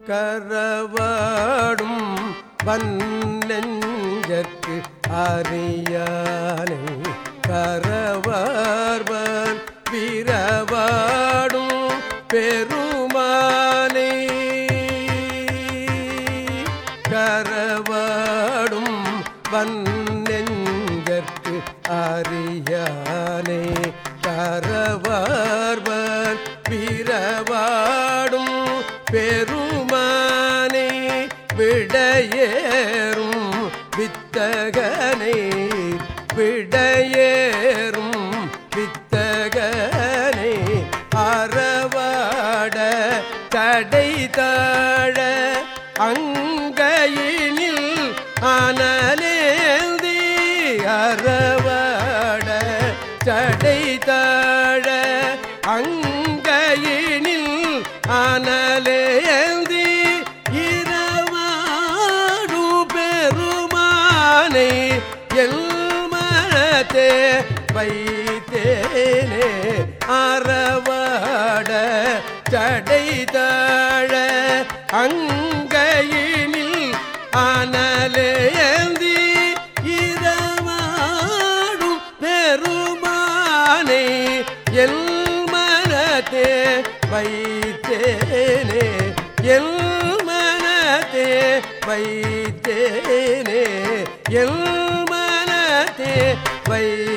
கரவாடும் வன்னெஞ்சற்கு அறியானை கரவார்வன் வீரவாடும் பெருமானை. கரவாடும் வன்னெஞ்சற்கு அறியானை கரவார்வன் வீரவாடும் பெரு விடையேறும் வித்தகனை விடையேறும் வித்தகனை அறவாட தடை தாழ அங்கையினில் அனலேந்தி அறவாட தடை தாழ அங்கையினில் வைத்தேனே அறவாட சடைதாழ அங்கையினில் அனலேந்தி இரவாடும் பெருமானை எல் மனத்தே வைத்தேனே எல் மனத்தே வைத்தேனே எல் மனத்தே வை